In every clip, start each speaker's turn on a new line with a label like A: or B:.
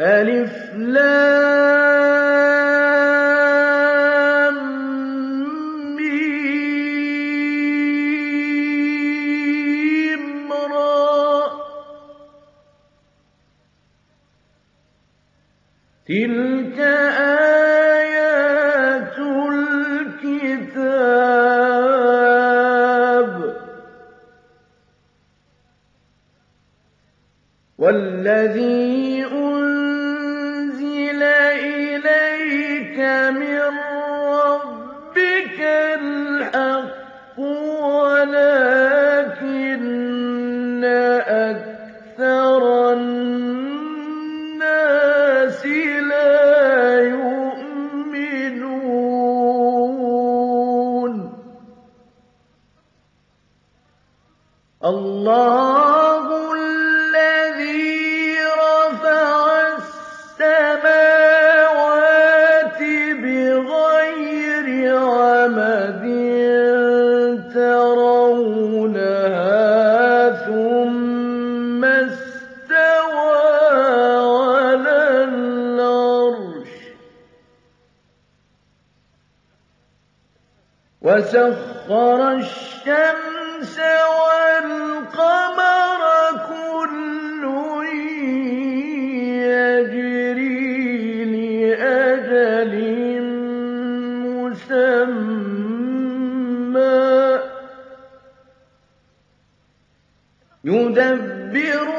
A: ألف لام. وسخر الشمس والقمر كل يجري لأجل مسمى. يدبر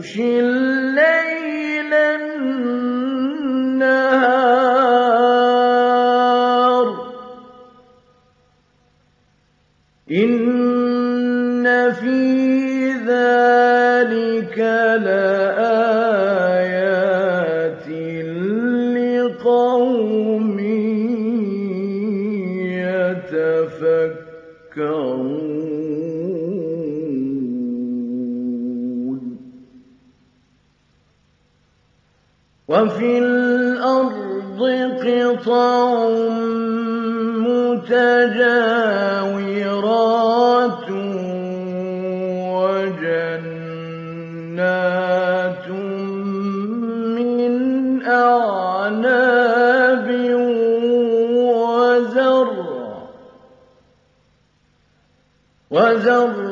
A: يُغْشِي اللَّيْلَ وزر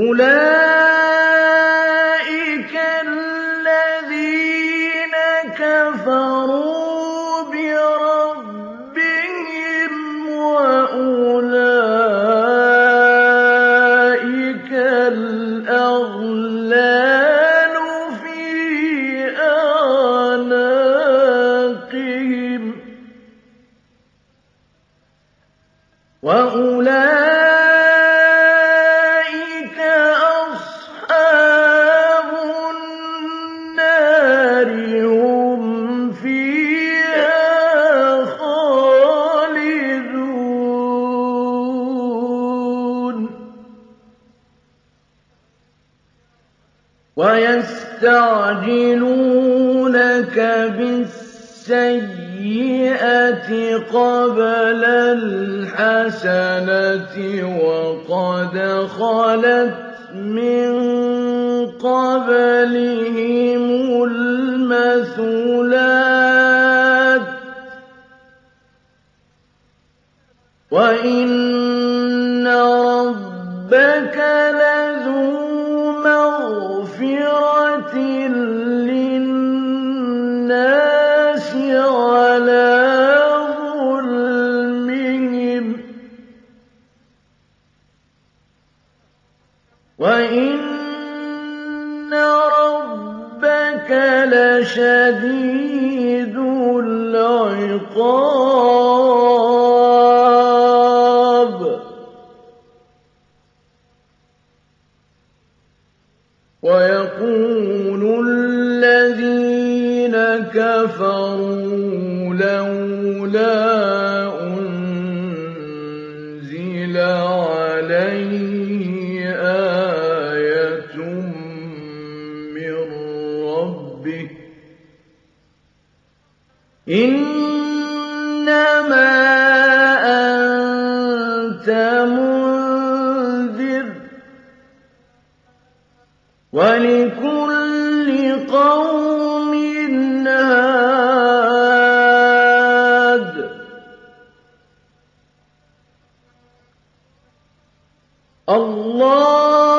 A: أولئك وَإِنَّ رَبَّكَ لَذُو مَغْفِرَةٍ لِّلنَّاسِ عَلَىٰ ظُلْمِهِمْ ۖ وَإِنَّ رَبَّكَ لَشَدِيدُ الْعِقَابِ الله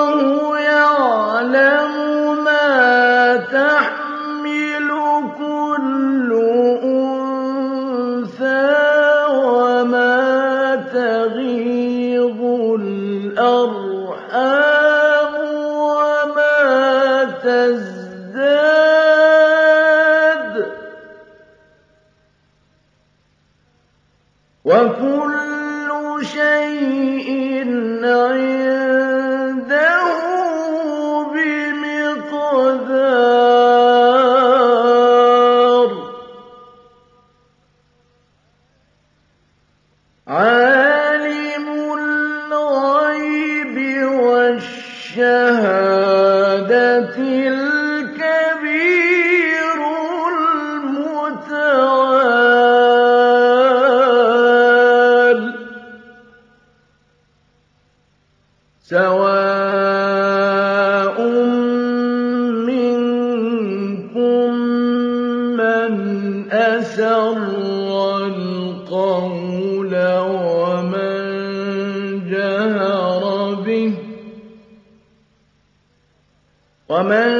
A: ومن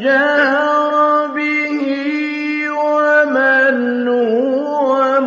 A: جهر به ومن هو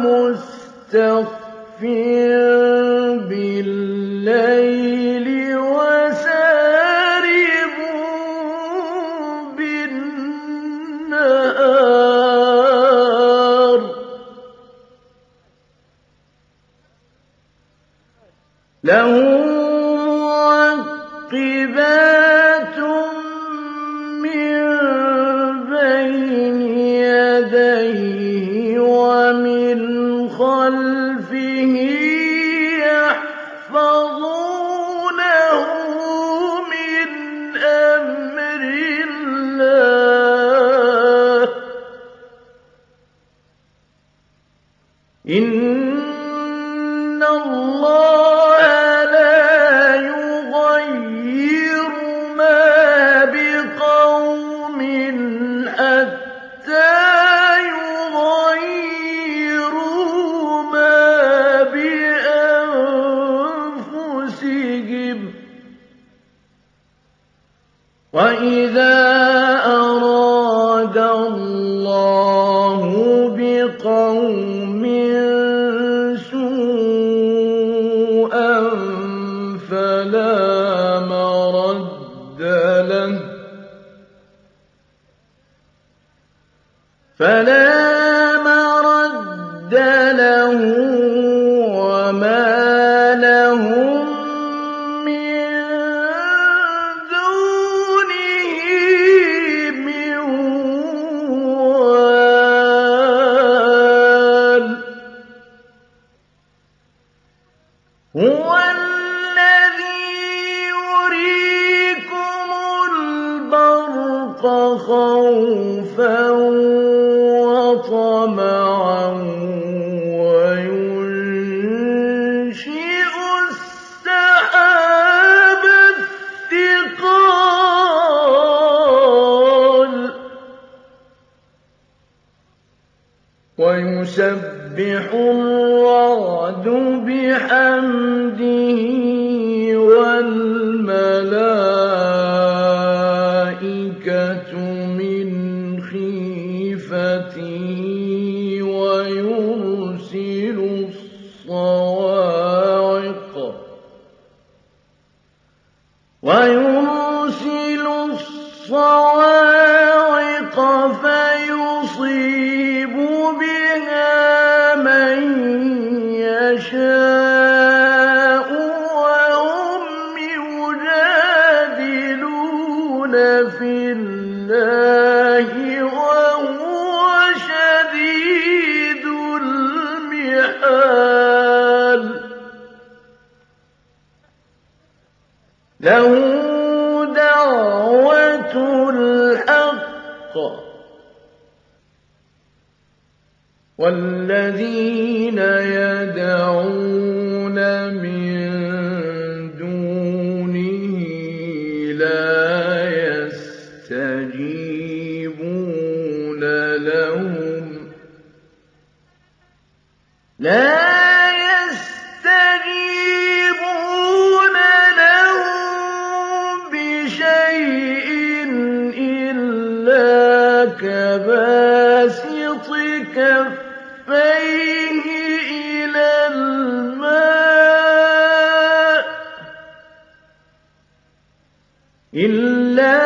A: إلا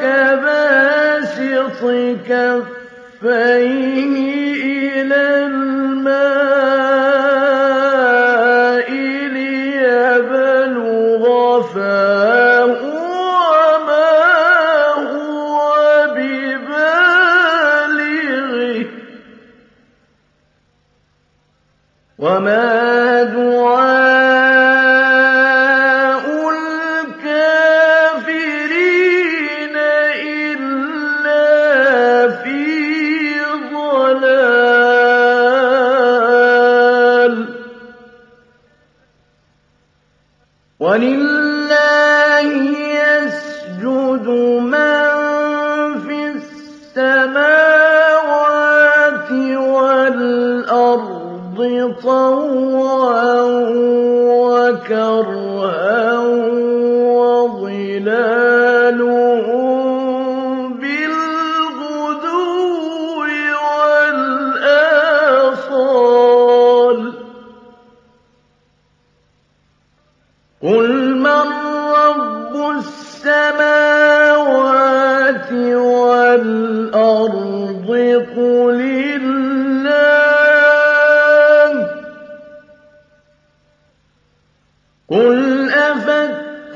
A: كباسط كفيه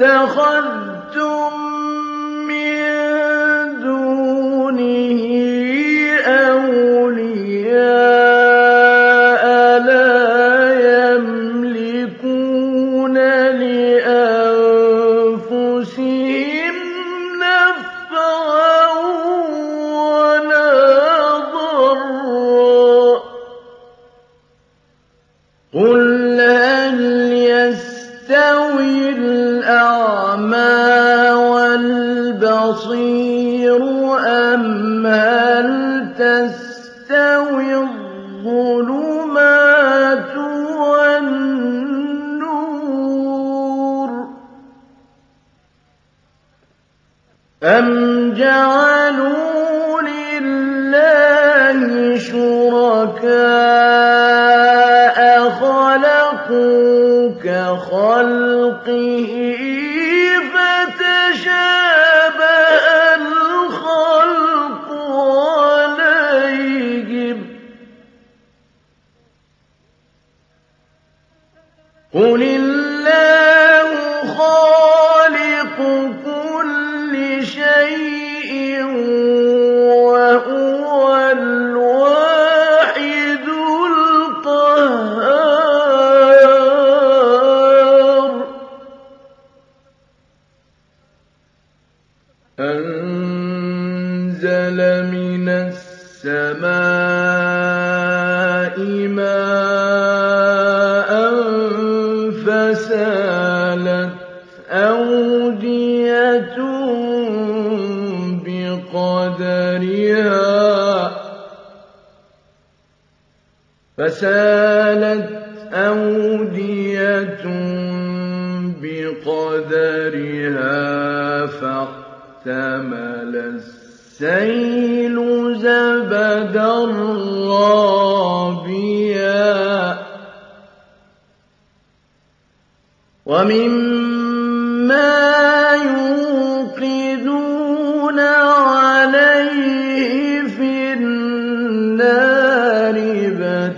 A: أفاتخذتم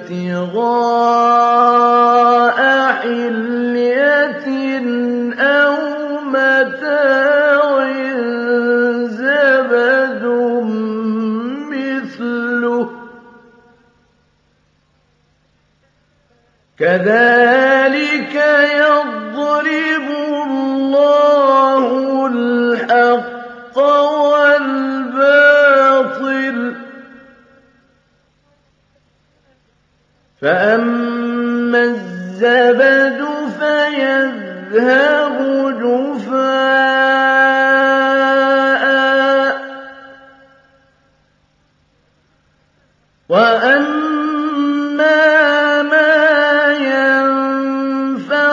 A: ابتغاء حلية أو متاع زبد مثله. كذلك تذهب جفاء وأما ما ينفع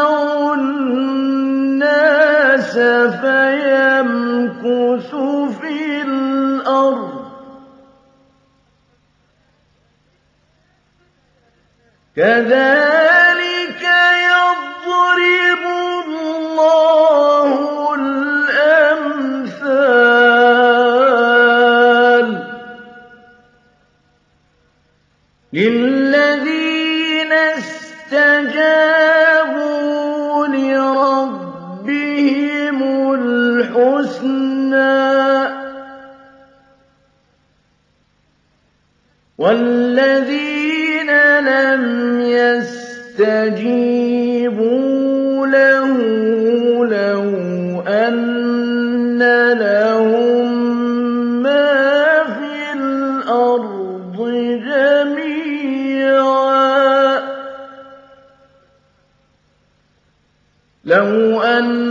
A: الناس فيمكث في الأرض. كذلك اسْتَجَابُوا لِرَبِّهِمُ الْحُسْنَىٰ ۚ وَالَّذِينَ لَمْ يَسْتَجِيبُوا لَهُ لَوْ له أن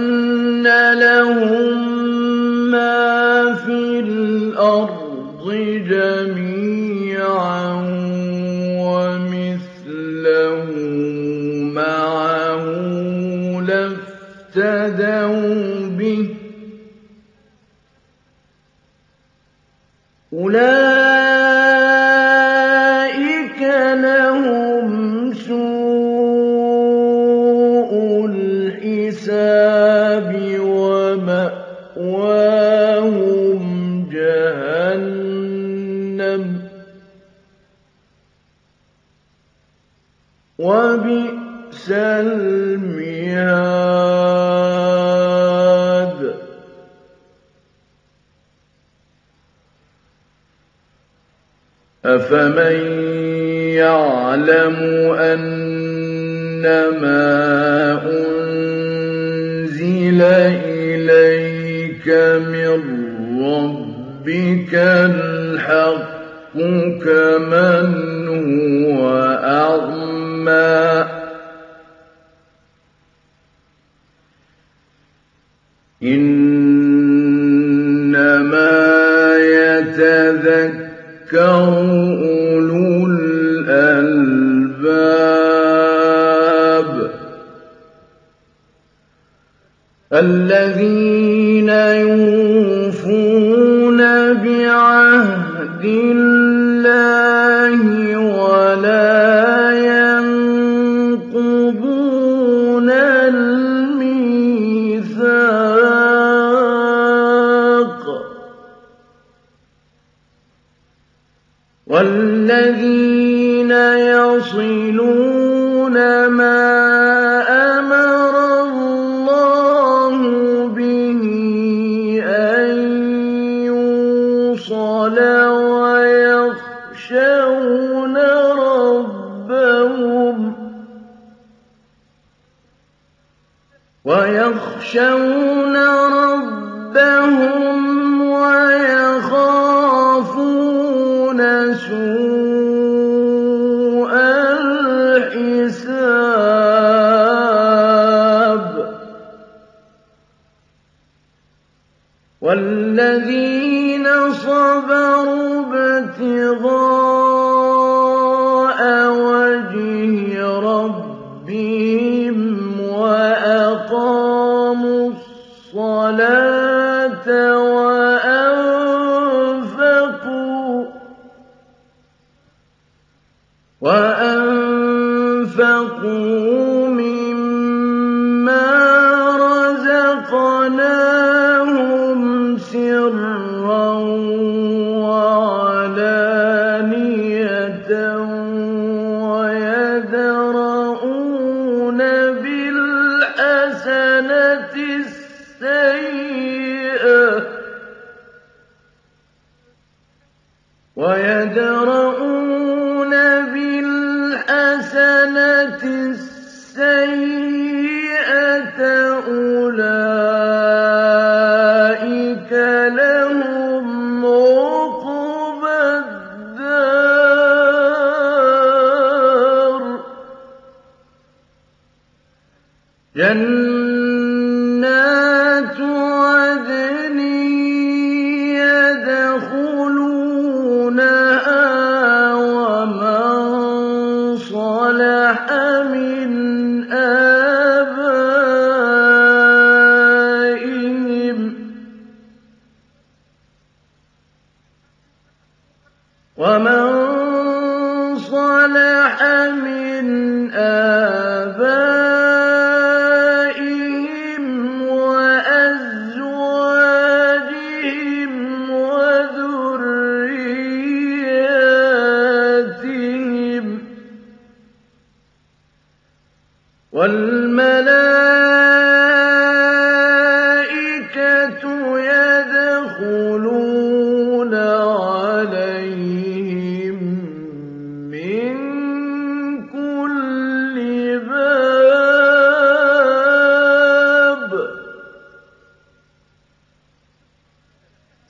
A: أفمن يعلم أنما أنزل إليك من ربك الحق كمن السَّيِّئَةَ.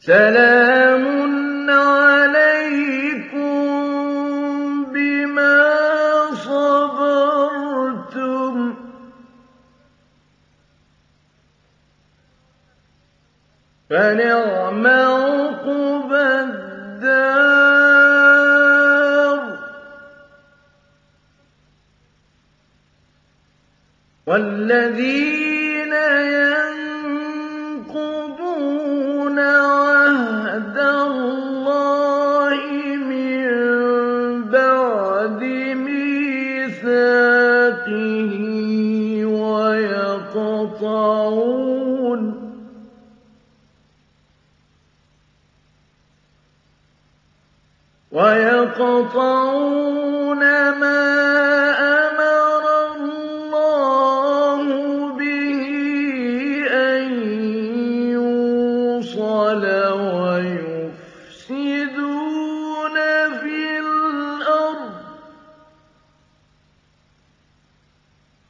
A: سَلَامٌ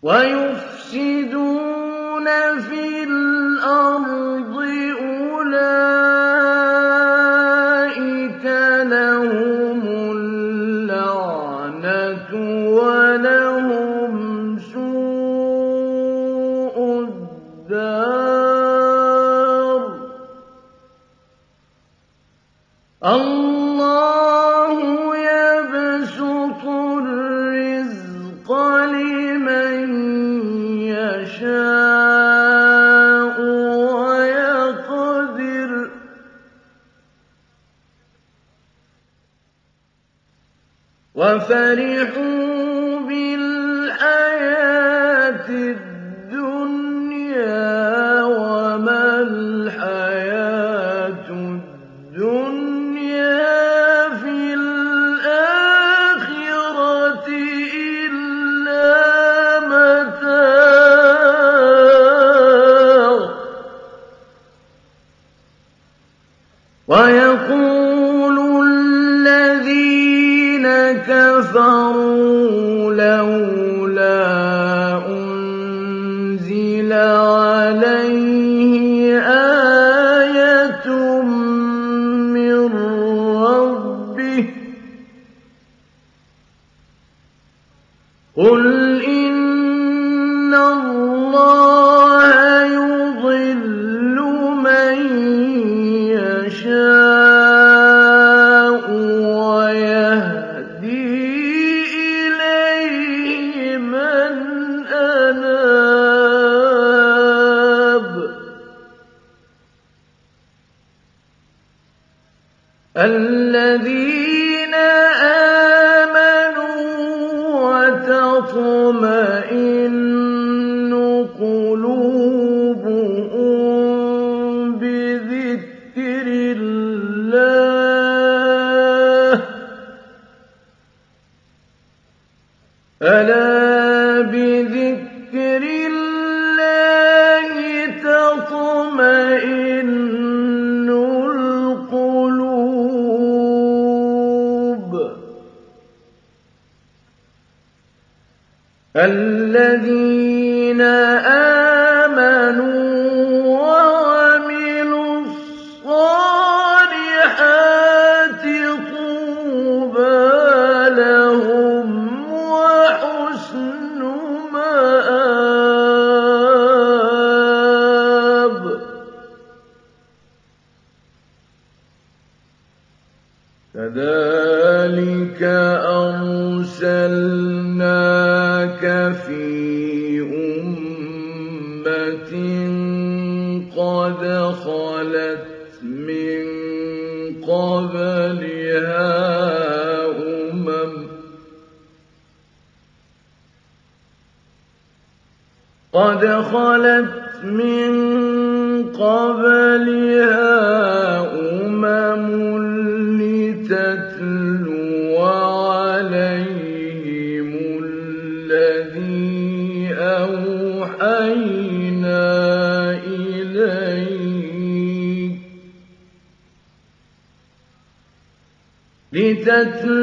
A: وَيُفْسِدُونَ فِي الْأَرْضِ ۙ أُولَٰئِكَ وَفَرِحُوا عليه خلت من قبلها أمم لتتلو عليهم الذي أوحينا إليك. لتتلو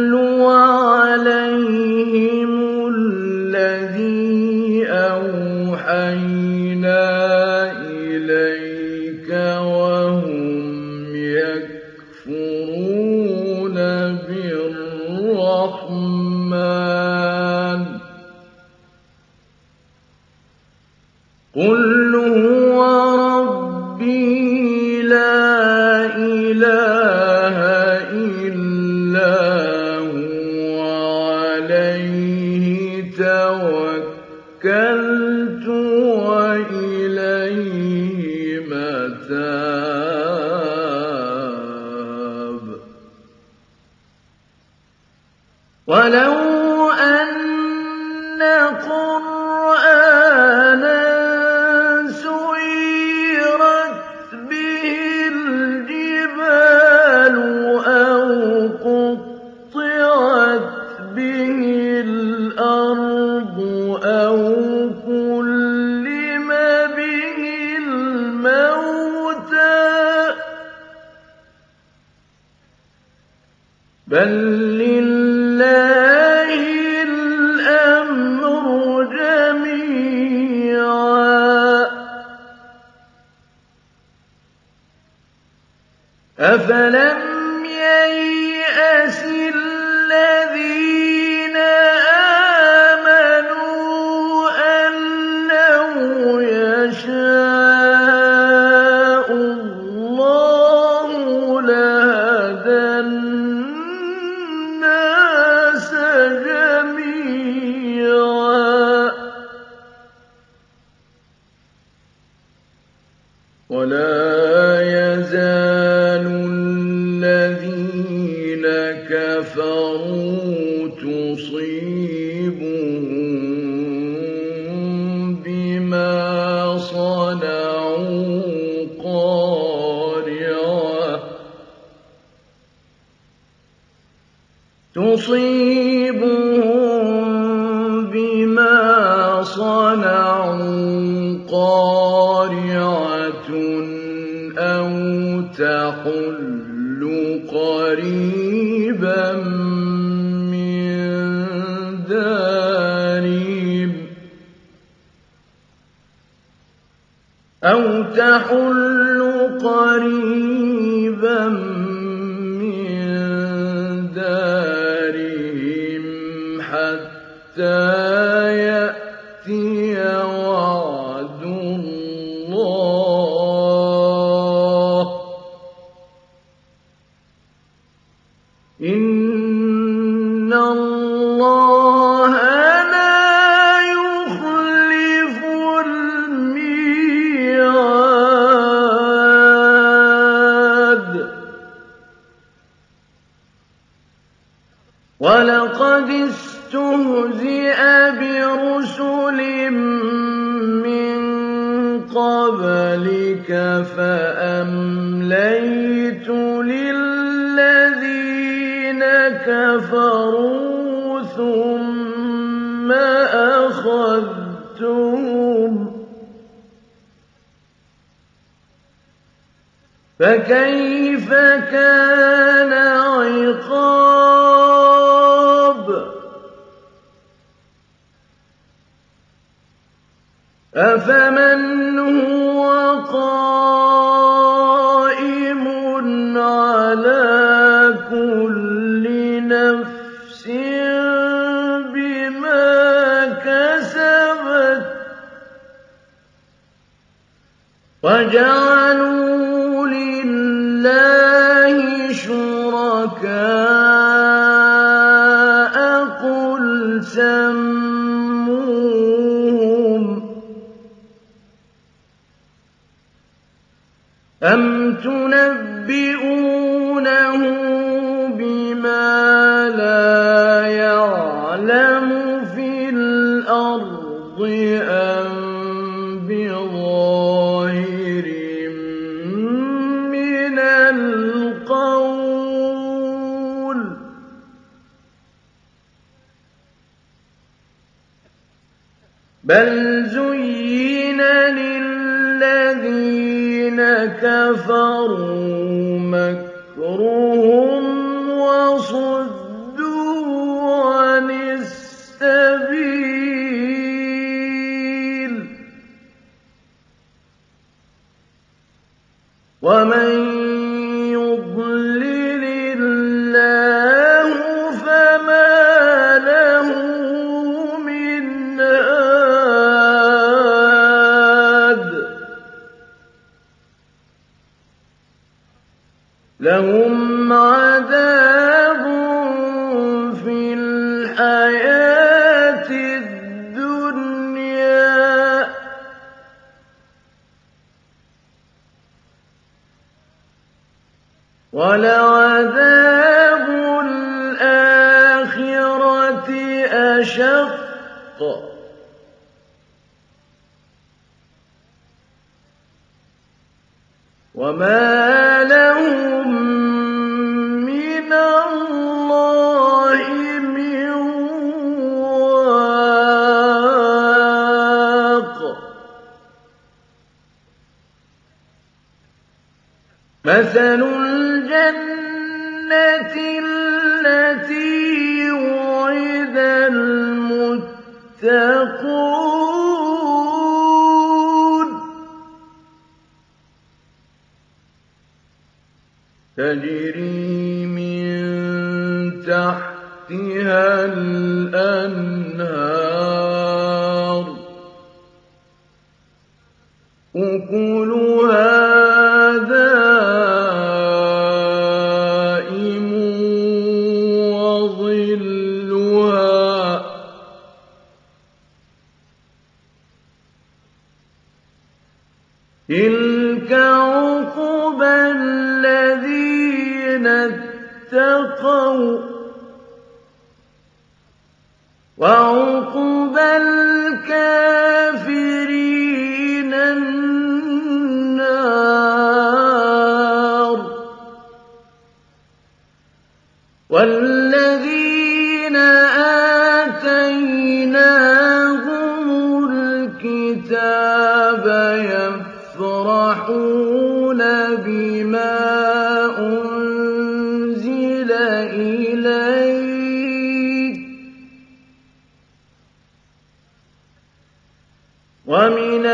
A: كله أَفَلَا يأتي وَجَعَلُوا لِلَّهِ شُرَكَاءَ قُلْ سَوَاءٌ كفروا. لهم عذاب في الحياة. تلك عقب الذين اتقوا وعقب الكافرين النار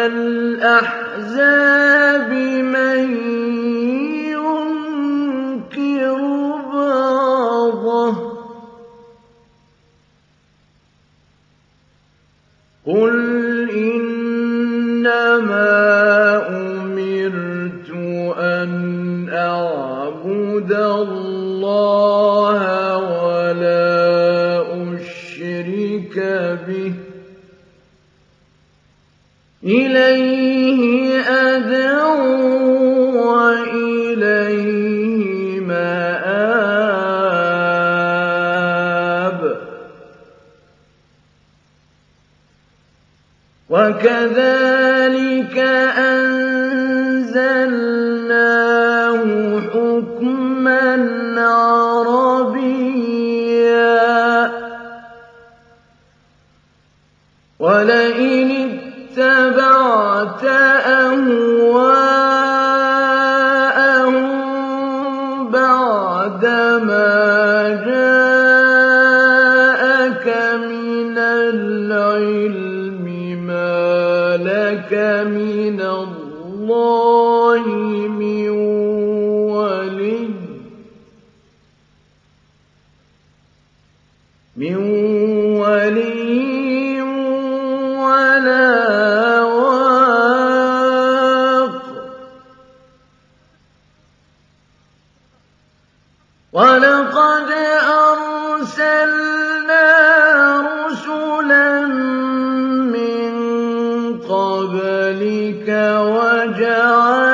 A: الأحزاب من ينكر بعضه قل إنما أمرت أن أعبد الله ولا أشرك به إليه أدعو وإليه مآب. وكذلك مكامين قبلك وجعل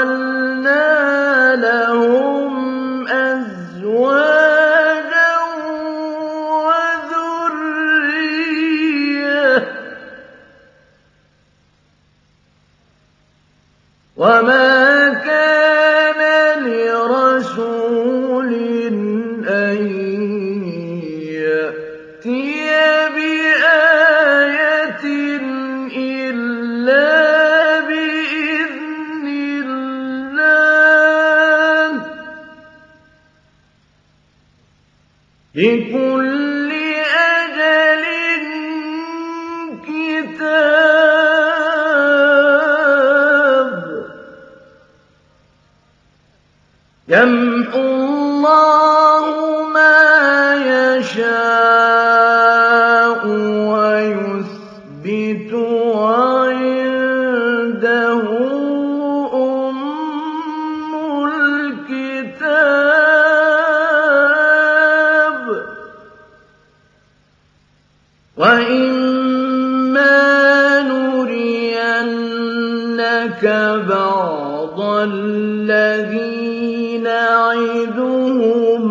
A: الذين عدهم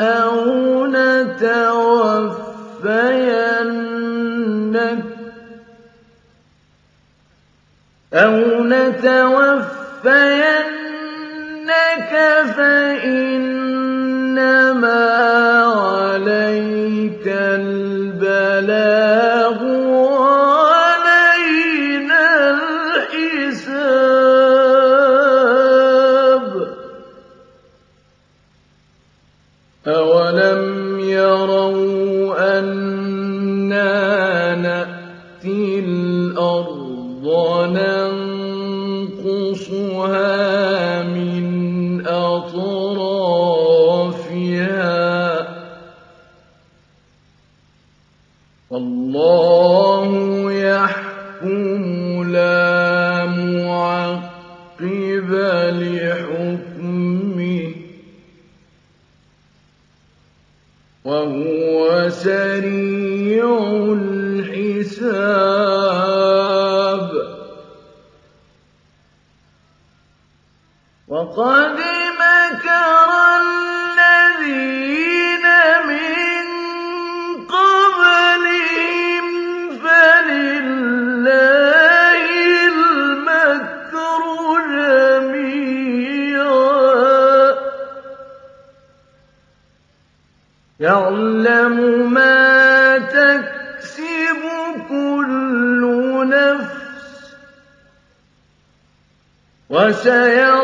A: أو نتوفينك أو نتوفينك فإنما وقد مكر الذين من قبلهم فلله المكر جميعا يعلم ما تكسب كل نفس وسيعلم